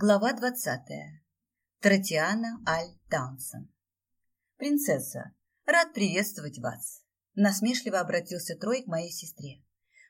Глава двадцатая. Тротиана Аль Таунсон. «Принцесса, рад приветствовать вас!» Насмешливо обратился Трой к моей сестре.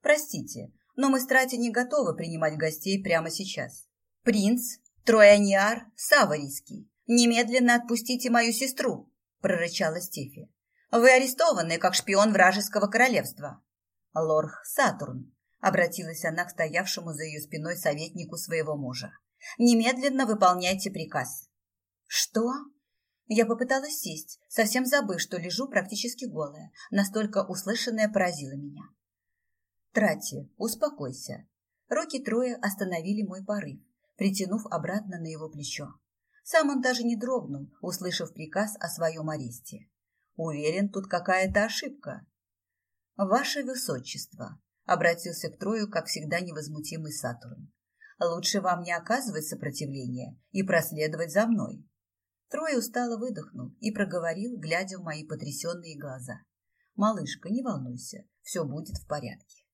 «Простите, но мы с Трати не готовы принимать гостей прямо сейчас. Принц Трояниар Саварийский, немедленно отпустите мою сестру!» прорычала Стефи. «Вы арестованы, как шпион вражеского королевства!» «Лорх Сатурн», обратилась она к стоявшему за ее спиной советнику своего мужа. Немедленно выполняйте приказ. Что? Я попыталась сесть, совсем забыв, что лежу практически голая. Настолько услышанное поразило меня. Трати, успокойся. Руки Троя остановили мой порыв, притянув обратно на его плечо. Сам он даже не дрогнул, услышав приказ о своем аресте. Уверен, тут какая-то ошибка. Ваше Высочество, обратился к Трою, как всегда невозмутимый Сатурн. Лучше вам не оказывать сопротивления и проследовать за мной. Трой устало выдохнул и проговорил, глядя в мои потрясенные глаза. «Малышка, не волнуйся, все будет в порядке».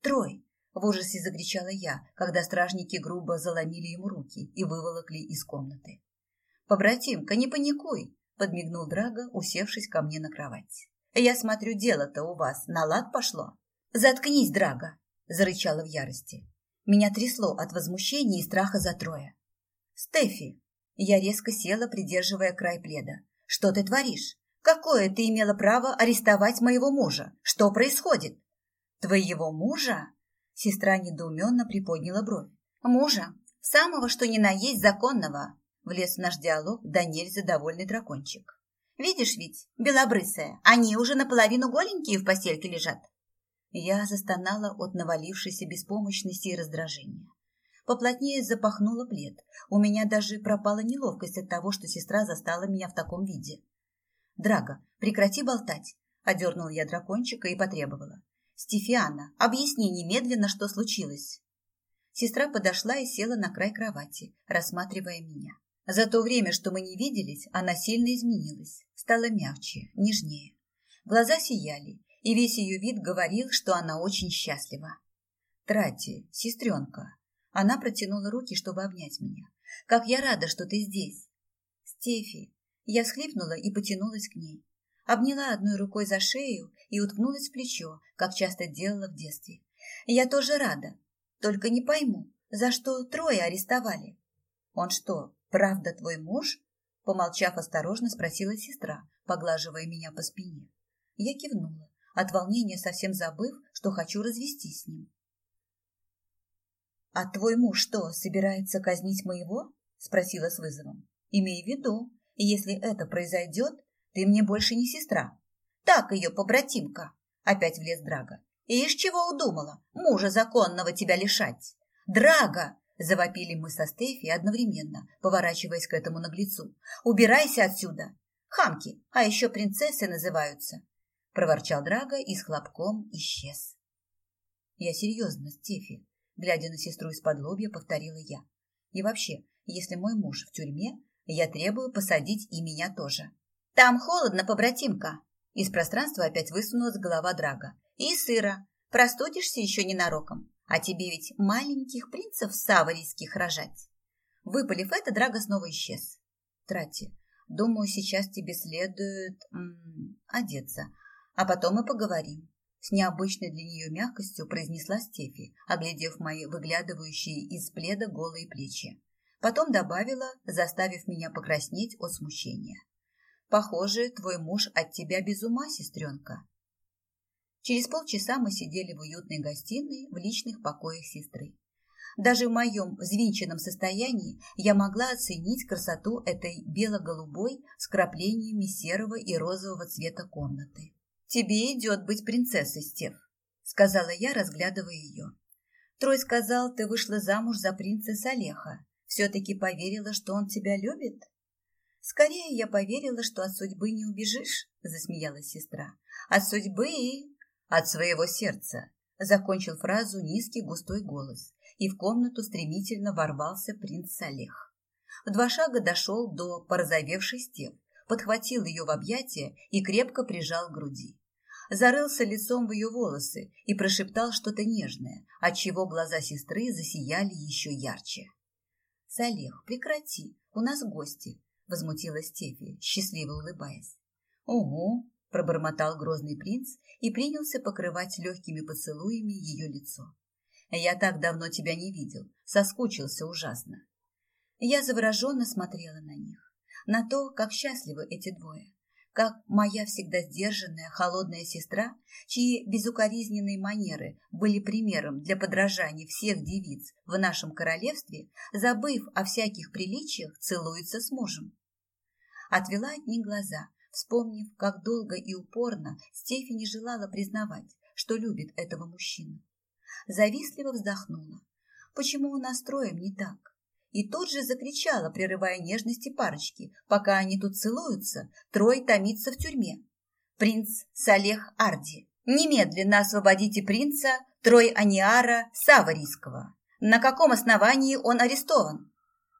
«Трой!» — в ужасе закричала я, когда стражники грубо заломили ему руки и выволокли из комнаты. «Побратимка, не паникуй!» — подмигнул Драго, усевшись ко мне на кровать. «Я смотрю, дело-то у вас на лад пошло». «Заткнись, Драго!» — зарычала в ярости. Меня трясло от возмущения и страха за Троя. «Стефи!» Я резко села, придерживая край пледа. «Что ты творишь? Какое ты имела право арестовать моего мужа? Что происходит?» «Твоего мужа?» Сестра недоуменно приподняла бровь. «Мужа? Самого, что ни на есть законного!» Влез в наш диалог да нельзя довольный дракончик. «Видишь ведь, белобрысая, они уже наполовину голенькие в постельке лежат. Я застонала от навалившейся беспомощности и раздражения. Поплотнее запахнула плед. У меня даже пропала неловкость от того, что сестра застала меня в таком виде. «Драго, прекрати болтать!» – одернула я дракончика и потребовала. «Стефиана, объясни немедленно, что случилось!» Сестра подошла и села на край кровати, рассматривая меня. За то время, что мы не виделись, она сильно изменилась, стала мягче, нежнее. Глаза сияли, и весь ее вид говорил, что она очень счастлива. «Трати, сестренка!» Она протянула руки, чтобы обнять меня. «Как я рада, что ты здесь!» «Стефи!» Я всхлипнула и потянулась к ней. Обняла одной рукой за шею и уткнулась в плечо, как часто делала в детстве. «Я тоже рада. Только не пойму, за что трое арестовали?» «Он что, правда твой муж?» Помолчав осторожно, спросила сестра, поглаживая меня по спине. Я кивнула от волнения совсем забыв, что хочу развестись с ним. «А твой муж что, собирается казнить моего?» – спросила с вызовом. «Имей в виду, если это произойдет, ты мне больше не сестра. Так ее побратимка!» – опять влез Драга. «И из чего удумала? Мужа законного тебя лишать!» «Драга!» – завопили мы со Стефи одновременно, поворачиваясь к этому наглецу. «Убирайся отсюда! Хамки, а еще принцессы называются!» – проворчал Драго и с хлопком исчез. «Я серьезно, Стефи», – глядя на сестру из-под лобья, повторила я. «И вообще, если мой муж в тюрьме, я требую посадить и меня тоже». «Там холодно, побратимка!» Из пространства опять высунулась голова Драга. «И сыро. Простудишься еще ненароком. А тебе ведь маленьких принцев саварийских рожать». Выпалив это, Драга снова исчез. «Трати, думаю, сейчас тебе следует м -м, одеться, а потом мы поговорим. С необычной для нее мягкостью произнесла Стефи, оглядев мои выглядывающие из пледа голые плечи. Потом добавила, заставив меня покраснеть от смущения. «Похоже, твой муж от тебя без ума, сестренка». Через полчаса мы сидели в уютной гостиной в личных покоях сестры. Даже в моем взвинченном состоянии я могла оценить красоту этой бело-голубой с краплениями серого и розового цвета комнаты. «Тебе идет быть принцессой, Стеф», — сказала я, разглядывая ее. «Трой сказал, ты вышла замуж за принца Салеха. Все-таки поверила, что он тебя любит?» «Скорее я поверила, что от судьбы не убежишь», — засмеялась сестра. «От судьбы и...» «От своего сердца», — закончил фразу низкий густой голос, и в комнату стремительно ворвался принц Салех. В два шага дошел до порозовевшей Стеф, подхватил ее в объятия и крепко прижал к груди зарылся лицом в ее волосы и прошептал что-то нежное, отчего глаза сестры засияли еще ярче. Салех, прекрати, у нас гости, возмутилась Стефи, счастливо улыбаясь. Угу, пробормотал грозный принц и принялся покрывать легкими поцелуями ее лицо. Я так давно тебя не видел, соскучился ужасно. Я завороженно смотрела на них, на то, как счастливы эти двое, как моя всегда сдержанная, холодная сестра, чьи безукоризненные манеры были примером для подражания всех девиц в нашем королевстве, забыв о всяких приличиях, целуется с мужем. Отвела от них глаза, вспомнив, как долго и упорно Стефи не желала признавать, что любит этого мужчину. Завистливо вздохнула. Почему у нас троем не так? И тут же закричала, прерывая нежности парочки. Пока они тут целуются, Трой томится в тюрьме. Принц Салех Арди. Немедленно освободите принца Трой Аниара Саварийского. На каком основании он арестован?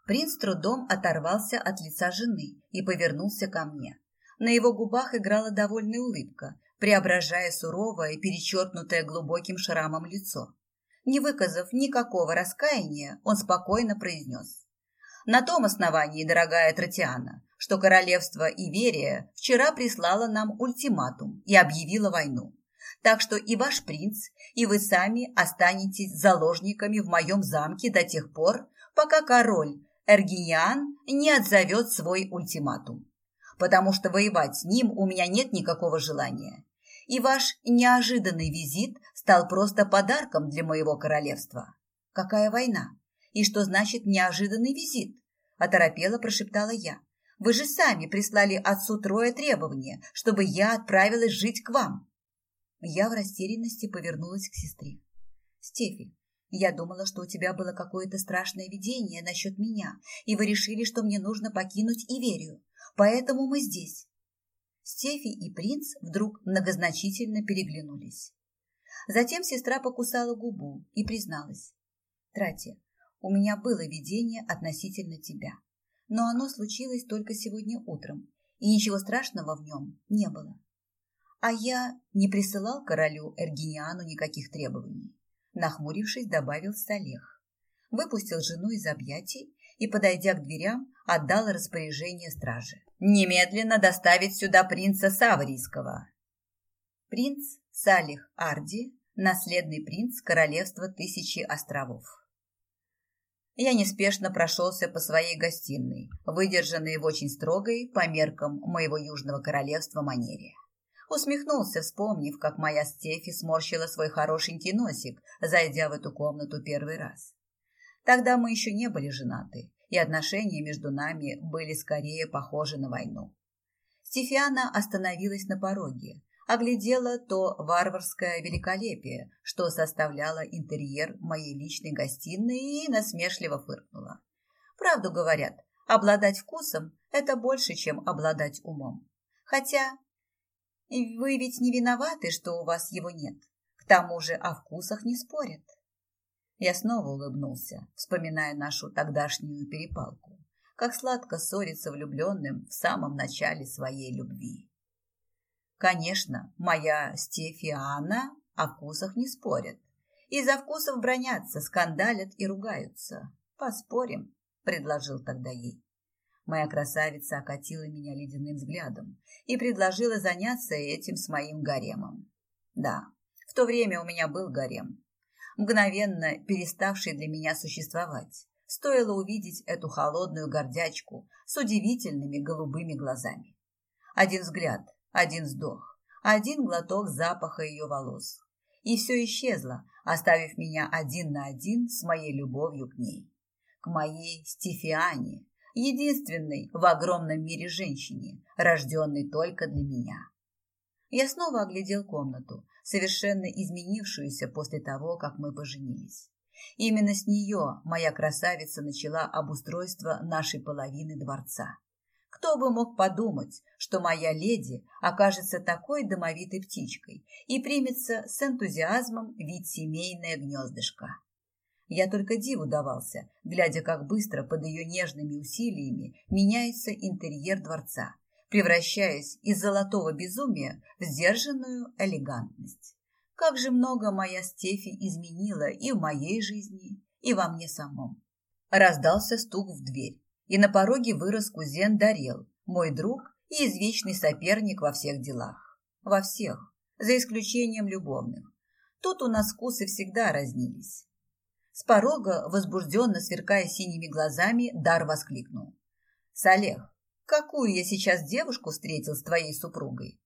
Принц трудом оторвался от лица жены и повернулся ко мне. На его губах играла довольная улыбка, преображая суровое, перечеркнутое глубоким шрамом лицо. Не выказав никакого раскаяния, он спокойно произнес. «На том основании, дорогая Тротиана, что королевство Иверия вчера прислало нам ультиматум и объявило войну. Так что и ваш принц, и вы сами останетесь заложниками в моем замке до тех пор, пока король Эргиниан не отзовет свой ультиматум потому что воевать с ним у меня нет никакого желания. И ваш неожиданный визит стал просто подарком для моего королевства. Какая война? И что значит неожиданный визит? Оторопела прошептала я. Вы же сами прислали отцу трое требования, чтобы я отправилась жить к вам. Я в растерянности повернулась к сестре. Стефи, я думала, что у тебя было какое-то страшное видение насчет меня, и вы решили, что мне нужно покинуть Иверию. Поэтому мы здесь. Стефи и принц вдруг многозначительно переглянулись. Затем сестра покусала губу и призналась. Трати, у меня было видение относительно тебя, но оно случилось только сегодня утром, и ничего страшного в нем не было. А я не присылал королю Эргиниану никаких требований. Нахмурившись, добавил Салех. Выпустил жену из объятий и, подойдя к дверям, отдал распоряжение страже. «Немедленно доставить сюда принца Саврийского». Принц Салих Арди, наследный принц королевства Тысячи островов. Я неспешно прошелся по своей гостиной, выдержанной в очень строгой, по меркам моего южного королевства, манере. Усмехнулся, вспомнив, как моя Стефи сморщила свой хорошенький носик, зайдя в эту комнату первый раз. Тогда мы еще не были женаты, и отношения между нами были скорее похожи на войну. Стефиана остановилась на пороге, оглядела то варварское великолепие, что составляло интерьер моей личной гостиной и насмешливо фыркнула. Правду говорят, обладать вкусом – это больше, чем обладать умом. Хотя вы ведь не виноваты, что у вас его нет. К тому же о вкусах не спорят. Я снова улыбнулся, вспоминая нашу тогдашнюю перепалку. Как сладко ссориться влюбленным в самом начале своей любви. Конечно, моя Стефиана о вкусах не спорит. Из-за вкусов бронятся, скандалят и ругаются. Поспорим, предложил тогда ей. Моя красавица окатила меня ледяным взглядом и предложила заняться этим с моим гаремом. Да, в то время у меня был гарем, мгновенно переставший для меня существовать. Стоило увидеть эту холодную гордячку с удивительными голубыми глазами. Один взгляд, один вздох, один глоток запаха ее волос. И все исчезло, оставив меня один на один с моей любовью к ней. К моей Стефиане, единственной в огромном мире женщине, рожденной только для меня. Я снова оглядел комнату, совершенно изменившуюся после того, как мы поженились. Именно с нее моя красавица начала обустройство нашей половины дворца. Кто бы мог подумать, что моя леди окажется такой домовитой птичкой и примется с энтузиазмом вид семейное гнездышко. Я только диву давался, глядя, как быстро под ее нежными усилиями меняется интерьер дворца, превращаясь из золотого безумия в сдержанную элегантность. Как же много моя Стефи изменила и в моей жизни, и во мне самом. Раздался стук в дверь, и на пороге вырос кузен Дарел, мой друг и извечный соперник во всех делах. Во всех, за исключением любовных. Тут у нас вкусы всегда разнились. С порога, возбужденно сверкая синими глазами, Дар воскликнул. «Салех, какую я сейчас девушку встретил с твоей супругой?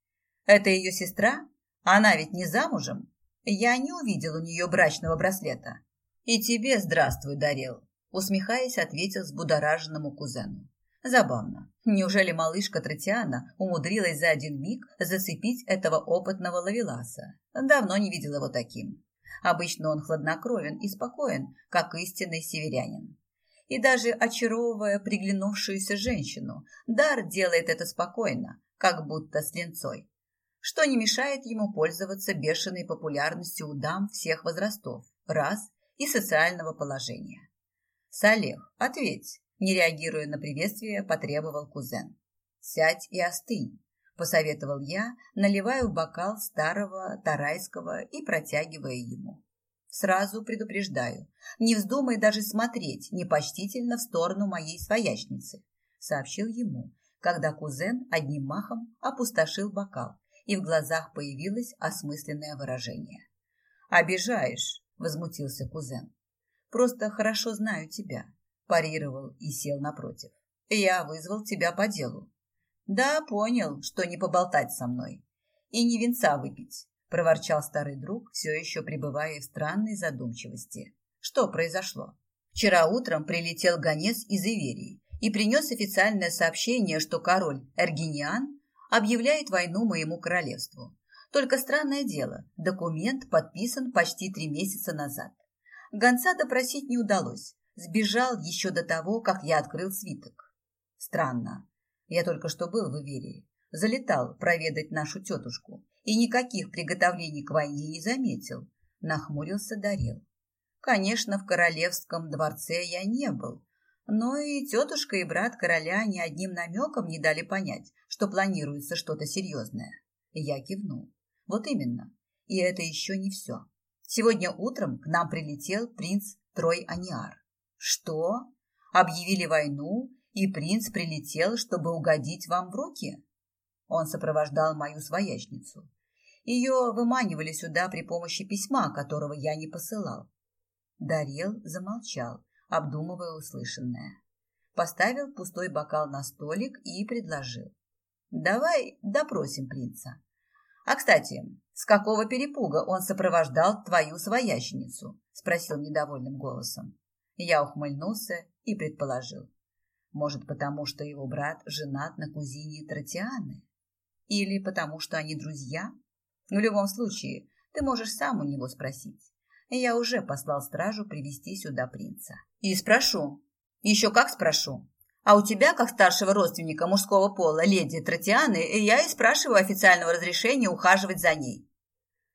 Это ее сестра? Она ведь не замужем? Я не увидел у нее брачного браслета». «И тебе здравствуй, Дарел», усмехаясь, ответил взбудораженному кузену. Забавно. Неужели малышка Тротиана умудрилась за один миг зацепить этого опытного лавеласа? Давно не видел его таким. Обычно он хладнокровен и спокоен, как истинный северянин. И даже очаровывая приглянувшуюся женщину, Дар делает это спокойно, как будто с ленцой, что не мешает ему пользоваться бешеной популярностью у дам всех возрастов, рас и социального положения. «Салех, ответь!» Не реагируя на приветствие, потребовал кузен. «Сядь и остынь», – посоветовал я, наливая в бокал старого тарайского и протягивая ему. «Сразу предупреждаю, не вздумай даже смотреть непочтительно в сторону моей своячницы», – сообщил ему, когда кузен одним махом опустошил бокал, и в глазах появилось осмысленное выражение. «Обижаешь», – возмутился кузен. Просто хорошо знаю тебя, парировал и сел напротив. Я вызвал тебя по делу. Да, понял, что не поболтать со мной. И не венца выпить, проворчал старый друг, все еще пребывая в странной задумчивости. Что произошло? Вчера утром прилетел гонец из Иверии и принес официальное сообщение, что король Эргиниан объявляет войну моему королевству. Только странное дело, документ подписан почти три месяца назад. Гонца допросить не удалось. Сбежал еще до того, как я открыл свиток. Странно. Я только что был в Иверии. Залетал проведать нашу тетушку. И никаких приготовлений к войне не заметил. Нахмурился Дарел. Конечно, в королевском дворце я не был. Но и тетушка, и брат короля ни одним намеком не дали понять, что планируется что-то серьезное. Я кивнул. Вот именно. И это еще не все. Сегодня утром к нам прилетел принц Трой Аниар. Что? Объявили войну, и принц прилетел, чтобы угодить вам в руки? Он сопровождал мою своячницу. Ее выманивали сюда при помощи письма, которого я не посылал. Дарел замолчал, обдумывая услышанное. Поставил пустой бокал на столик и предложил. «Давай допросим принца. А, кстати, с какого перепуга он сопровождал твою своященицу? Спросил недовольным голосом. Я ухмыльнулся и предположил. Может, потому что его брат женат на кузине Тротианы? Или потому что они друзья? В любом случае, ты можешь сам у него спросить. Я уже послал стражу привести сюда принца. И спрошу. Еще как спрошу. А у тебя, как старшего родственника мужского пола, леди Тротианы, я и спрашиваю официального разрешения ухаживать за ней.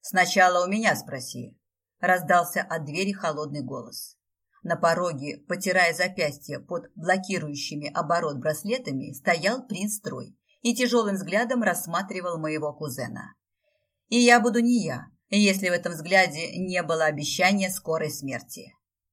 Сначала у меня спроси. Раздался от двери холодный голос. На пороге, потирая запястье под блокирующими оборот браслетами, стоял принц Трой и тяжелым взглядом рассматривал моего кузена. И я буду не я, если в этом взгляде не было обещания скорой смерти.